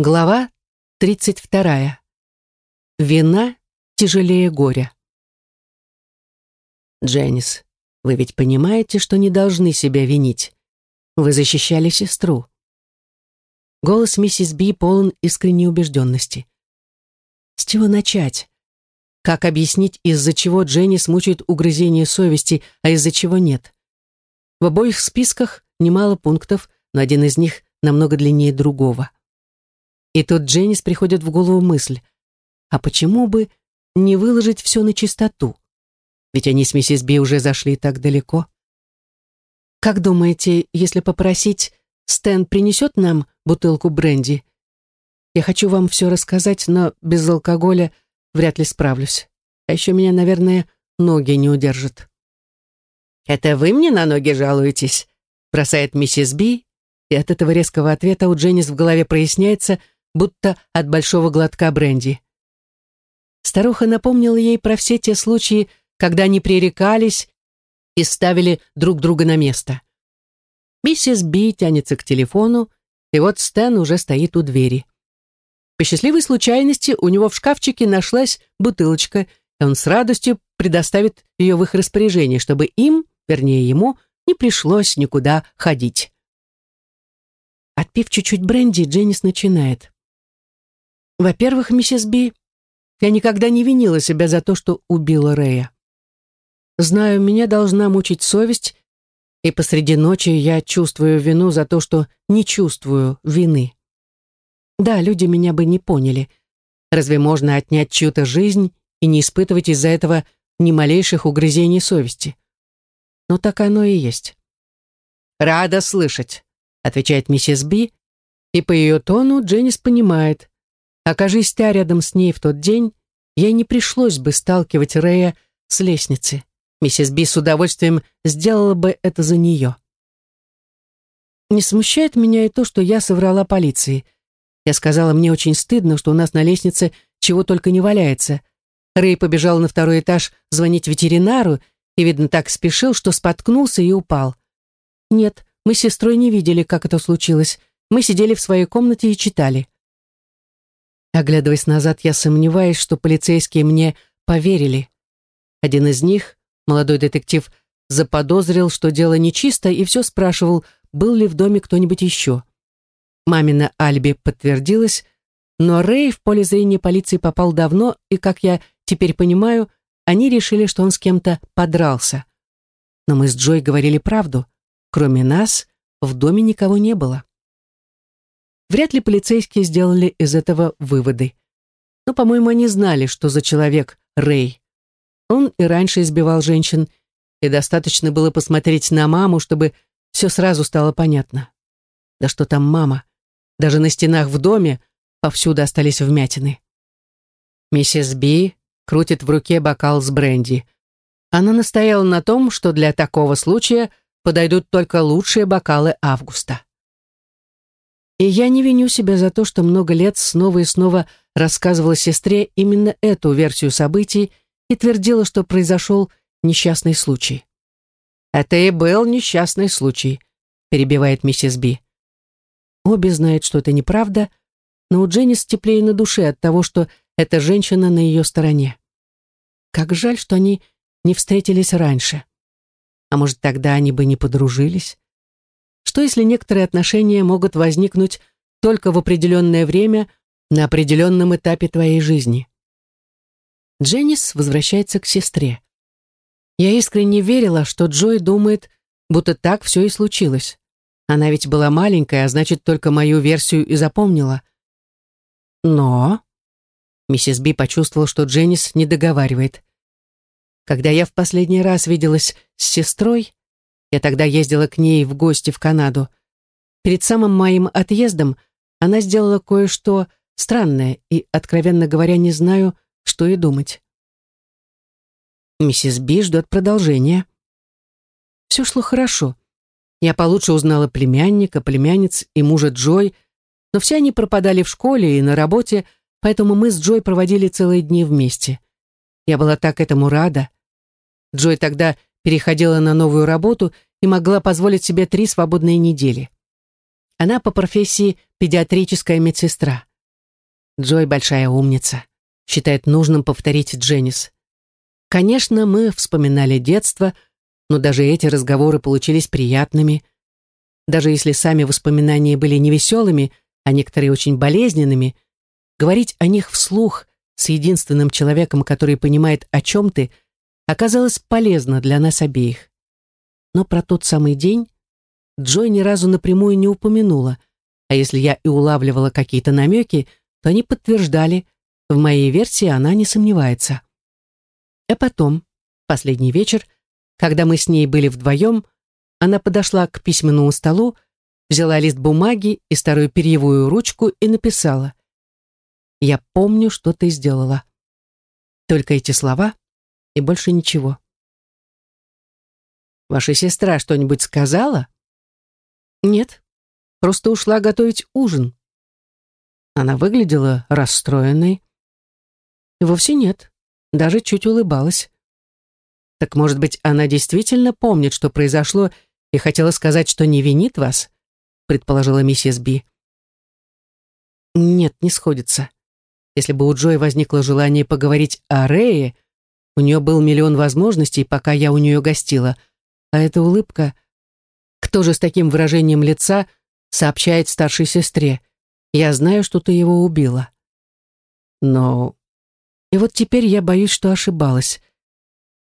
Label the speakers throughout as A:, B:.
A: Глава 32. Вина тяжелее горя. Дженнис, вы ведь понимаете, что не должны себя винить. Вы защищали сестру. Голос миссис Би полон искренней убежденности. С чего начать? Как объяснить, из-за чего Дженнис мучает угрызение совести, а из-за чего нет? В обоих списках немало пунктов, но один из них намного длиннее другого. И тут Дженнис приходит в голову мысль, а почему бы не выложить все на чистоту? Ведь они с миссис Би уже зашли так далеко. Как думаете, если попросить, Стэн принесет нам бутылку бренди? Я хочу вам все рассказать, но без алкоголя вряд ли справлюсь. А еще меня, наверное, ноги не удержат. «Это вы мне на ноги жалуетесь?» бросает миссис Би, и от этого резкого ответа у Дженнис в голове проясняется – будто от большого глотка бренди. Старуха напомнила ей про все те случаи, когда они пререкались и ставили друг друга на место. Миссис Би тянется к телефону, и вот Стэн уже стоит у двери. По счастливой случайности у него в шкафчике нашлась бутылочка, и он с радостью предоставит ее в их распоряжение, чтобы им, вернее ему, не пришлось никуда ходить. Отпив чуть-чуть бренди, Дженнис начинает. Во-первых, миссис Би, я никогда не винила себя за то, что убила Рэя. Знаю, меня должна мучить совесть, и посреди ночи я чувствую вину за то, что не чувствую вины. Да, люди меня бы не поняли. Разве можно отнять чью-то жизнь и не испытывать из-за этого ни малейших угрызений совести? Но так оно и есть. «Рада слышать», — отвечает миссис Би, и по ее тону Дженнис понимает, Окажись та рядом с ней в тот день, ей не пришлось бы сталкивать Рэя с лестницы. Миссис Би с удовольствием сделала бы это за нее. Не смущает меня и то, что я соврала полиции. Я сказала, мне очень стыдно, что у нас на лестнице чего только не валяется. Рэй побежал на второй этаж звонить ветеринару и, видно, так спешил, что споткнулся и упал. Нет, мы с сестрой не видели, как это случилось. Мы сидели в своей комнате и читали. Оглядываясь назад, я сомневаюсь, что полицейские мне поверили. Один из них, молодой детектив, заподозрил, что дело нечисто, и все спрашивал, был ли в доме кто-нибудь еще. Мамина альби подтвердилась, но Рэй в поле зрения полиции попал давно, и, как я теперь понимаю, они решили, что он с кем-то подрался. Но мы с Джой говорили правду. Кроме нас, в доме никого не было. Вряд ли полицейские сделали из этого выводы. Но, по-моему, они знали, что за человек Рэй. Он и раньше избивал женщин, и достаточно было посмотреть на маму, чтобы все сразу стало понятно. Да что там мама? Даже на стенах в доме повсюду остались вмятины. Миссис Би крутит в руке бокал с бренди. Она настояла на том, что для такого случая подойдут только лучшие бокалы августа. И я не виню себя за то, что много лет снова и снова рассказывала сестре именно эту версию событий и твердила, что произошел несчастный случай. «Это и был несчастный случай», — перебивает миссис Би. Обе знают, что это неправда, но у Дженнис теплее на душе от того, что эта женщина на ее стороне. Как жаль, что они не встретились раньше. А может, тогда они бы не подружились? Что если некоторые отношения могут возникнуть только в определенное время на определенном этапе твоей жизни? Дженнис возвращается к сестре. Я искренне верила, что Джой думает, будто так все и случилось. Она ведь была маленькая, а значит, только мою версию и запомнила. Но... Миссис Би почувствовала, что Дженнис не договаривает. Когда я в последний раз виделась с сестрой, я тогда ездила к ней в гости в Канаду. Перед самым моим отъездом она сделала кое-что странное, и, откровенно говоря, не знаю, что и думать. Миссис Би ждет продолжения. Все шло хорошо. Я получше узнала племянника, племянниц и мужа Джой, но все они пропадали в школе и на работе, поэтому мы с Джой проводили целые дни вместе. Я была так этому рада. Джой тогда переходила на новую работу и могла позволить себе три свободные недели. Она по профессии педиатрическая медсестра. Джой большая умница. Считает нужным повторить Дженнис. Конечно, мы вспоминали детство, но даже эти разговоры получились приятными. Даже если сами воспоминания были невеселыми, а некоторые очень болезненными, говорить о них вслух с единственным человеком, который понимает, о чем ты, оказалось полезно для нас обеих. Но про тот самый день Джой ни разу напрямую не упомянула, а если я и улавливала какие-то намеки, то они подтверждали, в моей версии она не сомневается. А потом, последний вечер, когда мы с ней были вдвоем, она подошла к письменному столу, взяла лист бумаги и старую перьевую ручку и написала «Я помню, что ты сделала». Только эти слова и больше ничего. «Ваша сестра что-нибудь сказала?» «Нет, просто ушла готовить ужин». Она выглядела расстроенной. «Вовсе нет, даже чуть улыбалась». «Так, может быть, она действительно помнит, что произошло, и хотела сказать, что не винит вас?» предположила миссис Би. «Нет, не сходится. Если бы у Джой возникло желание поговорить о Рее, у нее был миллион возможностей, пока я у нее гостила, а эта улыбка кто же с таким выражением лица сообщает старшей сестре? Я знаю, что ты его убила. Но... И вот теперь я боюсь, что ошибалась.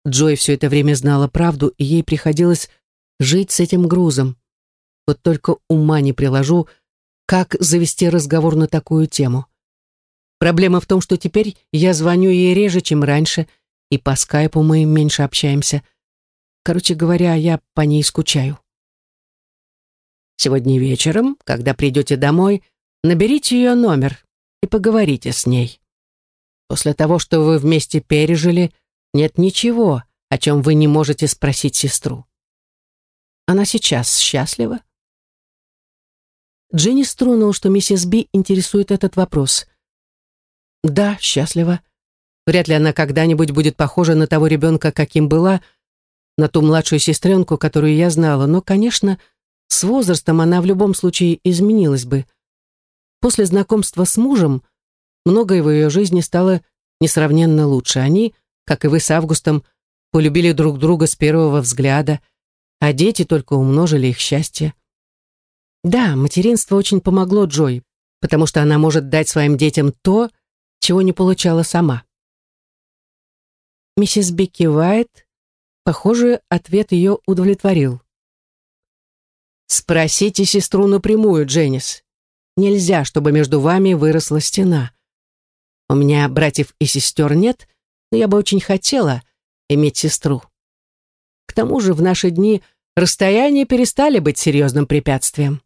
A: Джой все это время знала правду, и ей приходилось жить с этим грузом. Вот только ума не приложу, как завести разговор на такую тему. Проблема в том, что теперь я звоню ей реже, чем раньше, и по скайпу мы меньше общаемся. Короче говоря, я по ней скучаю. Сегодня вечером, когда придете домой, наберите ее номер и поговорите с ней. После того, что вы вместе пережили, нет ничего, о чем вы не можете спросить сестру. Она сейчас счастлива? Дженни струнул, что миссис Би интересует этот вопрос. Да, счастлива. Вряд ли она когда-нибудь будет похожа на того ребенка, каким была, на ту младшую сестренку, которую я знала, но, конечно, с возрастом она в любом случае изменилась бы. После знакомства с мужем многое в ее жизни стало несравненно лучше. Они, как и вы с Августом, полюбили друг друга с первого взгляда, а дети только умножили их счастье. Да, материнство очень помогло Джой, потому что она может дать своим детям то, чего не получала сама. Миссис Би кивает. Похоже, ответ ее удовлетворил. Спросите сестру напрямую, Дженнис. Нельзя, чтобы между вами выросла стена. У меня братьев и сестер нет, но я бы очень хотела иметь сестру. К тому же в наши дни расстояния перестали быть серьезным препятствием.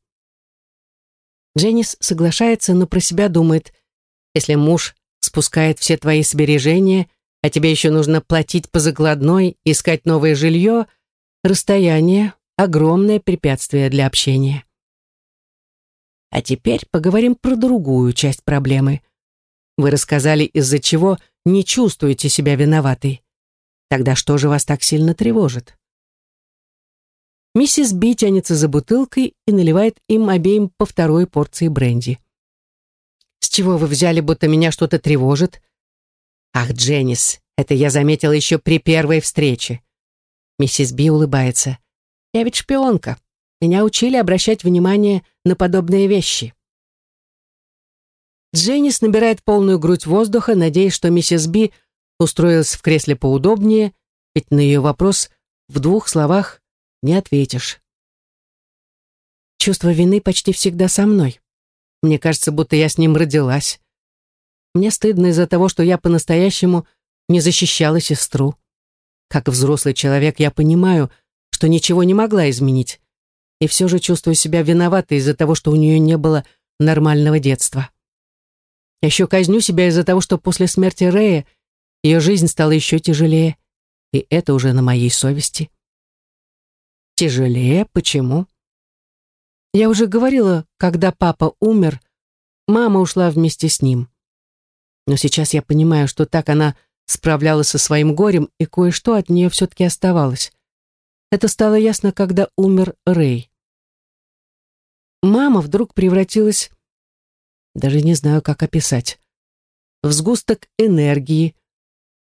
A: Дженнис соглашается, но про себя думает, если муж спускает все твои сбережения, а тебе еще нужно платить по закладной, искать новое жилье, расстояние огромное препятствие для общения. А теперь поговорим про другую часть проблемы. Вы рассказали, из-за чего не чувствуете себя виноватой. Тогда что же вас так сильно тревожит? Миссис Би тянется за бутылкой и наливает им обеим по второй порции бренди. «С чего вы взяли, будто меня что-то тревожит?» «Ах, Дженнис, это я заметила еще при первой встрече». Миссис Би улыбается. Я ведь шпионка. Меня учили обращать внимание на подобные вещи. Дженнис набирает полную грудь воздуха, надеясь, что миссис Би устроилась в кресле поудобнее, ведь на ее вопрос в двух словах не ответишь. Чувство вины почти всегда со мной. Мне кажется, будто я с ним родилась. Мне стыдно из-за того, что я по-настоящему не защищала сестру. Как взрослый человек я понимаю, что ничего не могла изменить, и все же чувствую себя виноватой из-за того, что у нее не было нормального детства. еще казню себя из-за того, что после смерти Рэя ее жизнь стала еще тяжелее, и это уже на моей совести. Тяжелее? Почему? Я уже говорила, когда папа умер, мама ушла вместе с ним. Но сейчас я понимаю, что так она справлялась со своим горем, и кое-что от нее все-таки оставалось. Это стало ясно, когда умер Рэй. мама вдруг превратилась, даже не знаю, как описать, в сгусток энергии,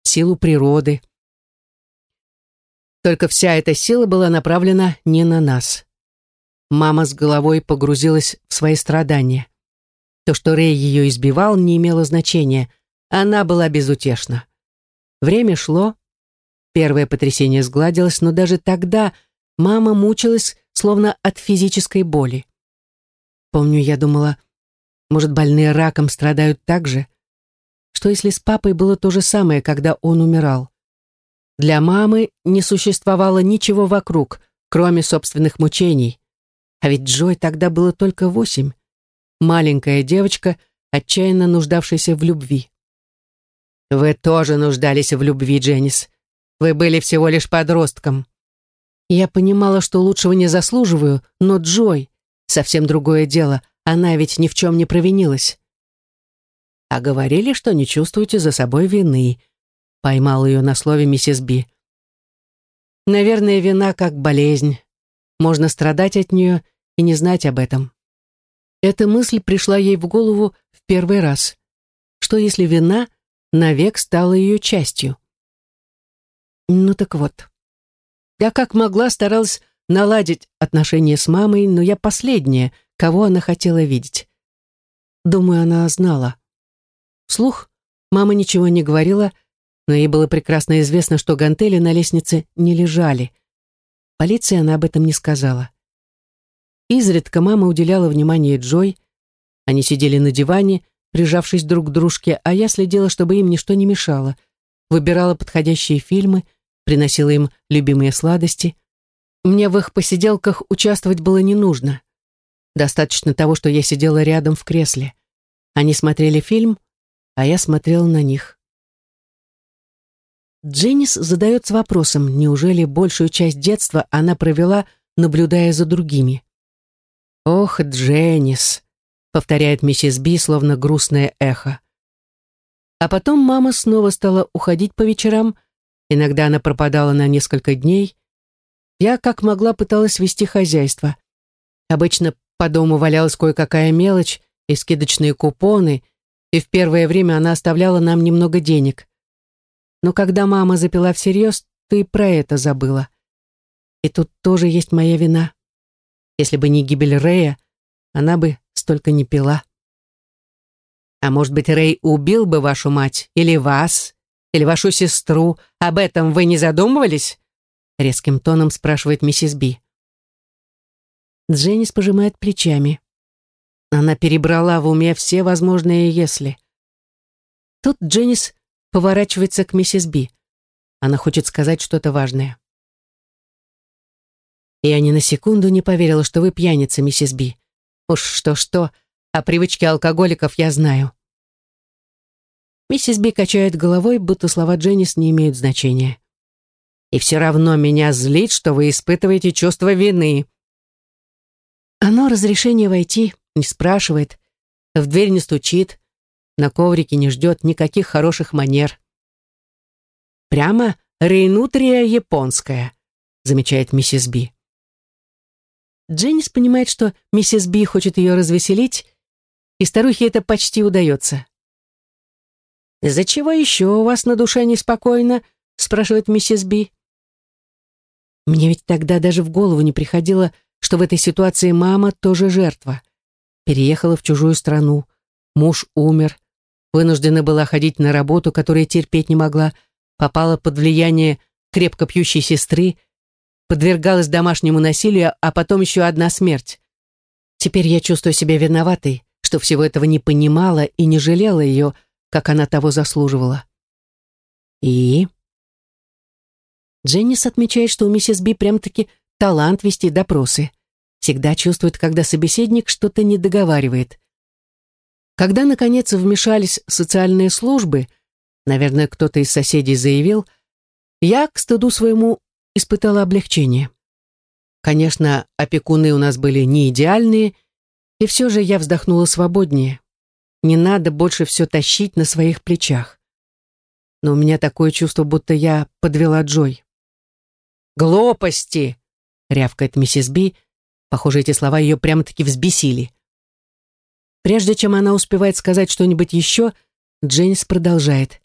A: силу природы. Только вся эта сила была направлена не на нас. Мама с головой погрузилась в свои страдания. То, что Рэй ее избивал, не имело значения. Она была безутешна. Время шло. Первое потрясение сгладилось, но даже тогда мама мучилась, словно от физической боли. Помню, я думала, может, больные раком страдают так же? Что если с папой было то же самое, когда он умирал? Для мамы не существовало ничего вокруг, кроме собственных мучений. А ведь Джой тогда было только восемь. Маленькая девочка, отчаянно нуждавшаяся в любви. «Вы тоже нуждались в любви, Дженнис. Вы были всего лишь подростком». Я понимала, что лучшего не заслуживаю, но Джой — совсем другое дело. Она ведь ни в чем не провинилась. А говорили, что не чувствуете за собой вины. Поймал ее на слове миссис Би. Наверное, вина как болезнь. Можно страдать от нее и не знать об этом. Эта мысль пришла ей в голову в первый раз. Что если вина навек стала ее частью? Ну так вот. Я как могла старалась наладить отношения с мамой, но я последняя, кого она хотела видеть. Думаю, она знала. Вслух мама ничего не говорила, но ей было прекрасно известно, что гантели на лестнице не лежали. Полиции она об этом не сказала. Изредка мама уделяла внимание Джой. Они сидели на диване, прижавшись друг к дружке, а я следила, чтобы им ничто не мешало. Выбирала подходящие фильмы, приносила им любимые сладости. Мне в их посиделках участвовать было не нужно. Достаточно того, что я сидела рядом в кресле. Они смотрели фильм, а я смотрела на них. Дженнис задается вопросом, неужели большую часть детства она провела, наблюдая за другими. «Ох, Дженнис», — повторяет миссис Би, словно грустное эхо. А потом мама снова стала уходить по вечерам, иногда она пропадала на несколько дней. Я, как могла, пыталась вести хозяйство. Обычно по дому валялась кое-какая мелочь и скидочные купоны, и в первое время она оставляла нам немного денег. Но когда мама запила всерьез, ты про это забыла. И тут тоже есть моя вина. Если бы не гибель Рэя, она бы столько не пила. А может быть, Рэй убил бы вашу мать, или вас, или вашу сестру. Об этом вы не задумывались? Резким тоном спрашивает миссис Би. Дженнис пожимает плечами. Она перебрала в уме все возможные «если». Тут Дженнис поворачивается к миссис Би. Она хочет сказать что-то важное. Я ни на секунду не поверила, что вы пьяница, миссис Би. Уж что-что, о привычке алкоголиков я знаю. Миссис Би качает головой, будто слова Дженнис не имеют значения. И все равно меня злит, что вы испытываете чувство вины. Оно разрешение войти не спрашивает, в дверь не стучит, на коврике не ждет никаких хороших манер. Прямо рейнутрия японская, замечает миссис Би. Дженнис понимает, что миссис Би хочет ее развеселить, и старухе это почти удается. «Из-за чего еще у вас на душе неспокойно?» спрашивает миссис Би. Мне ведь тогда даже в голову не приходило, что в этой ситуации мама тоже жертва. Переехала в чужую страну, муж умер, вынуждена была ходить на работу, которую терпеть не могла, попала под влияние крепко пьющей сестры, подвергалась домашнему насилию, а потом еще одна смерть. Теперь я чувствую себя виноватой, что всего этого не понимала и не жалела ее, как она того заслуживала. И... Дженнис отмечает, что у миссис Би прям-таки талант вести допросы. Всегда чувствует, когда собеседник что-то не договаривает. Когда, наконец, вмешались социальные службы, наверное, кто-то из соседей заявил, я, к стыду своему, испытала облегчение. Конечно, опекуны у нас были не идеальные, и все же я вздохнула свободнее. Не надо больше все тащить на своих плечах. Но у меня такое чувство, будто я подвела Джой. «Глупости!» — рявкает миссис Би, Похоже, эти слова ее прямо-таки взбесили. Прежде чем она успевает сказать что-нибудь еще, Дженнис продолжает.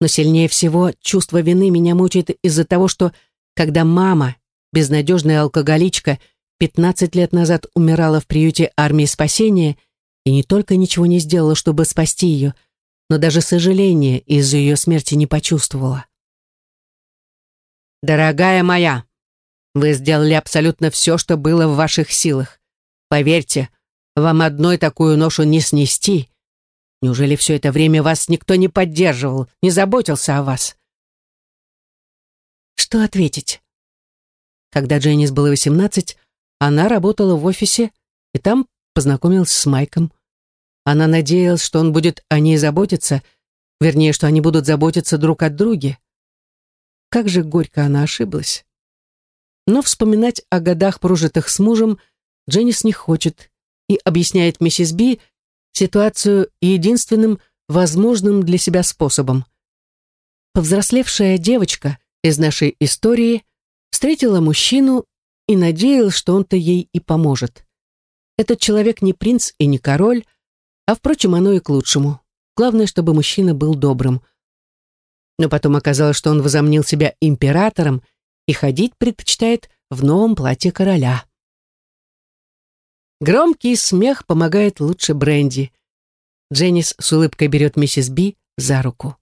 A: Но сильнее всего чувство вины меня мучает из-за того, что когда мама, безнадежная алкоголичка, 15 лет назад умирала в приюте армии спасения и не только ничего не сделала, чтобы спасти ее, но даже сожаления из-за ее смерти не почувствовала. «Дорогая моя, вы сделали абсолютно все, что было в ваших силах. Поверьте, вам одной такую ношу не снести. Неужели все это время вас никто не поддерживал, не заботился о вас?» Что ответить? Когда Дженнис было 18, она работала в офисе и там познакомилась с Майком. Она надеялась, что он будет о ней заботиться, вернее, что они будут заботиться друг от друга. Как же горько она ошиблась. Но вспоминать о годах, прожитых с мужем, Дженнис не хочет и объясняет миссис Би ситуацию единственным возможным для себя способом. Повзрослевшая девочка из нашей истории встретила мужчину и надеялась, что он-то ей и поможет. Этот человек не принц и не король, а, впрочем, оно и к лучшему. Главное, чтобы мужчина был добрым. Но потом оказалось, что он возомнил себя императором и ходить предпочитает в новом платье короля. Громкий смех помогает лучше бренди. Дженнис с улыбкой берет миссис Би за руку.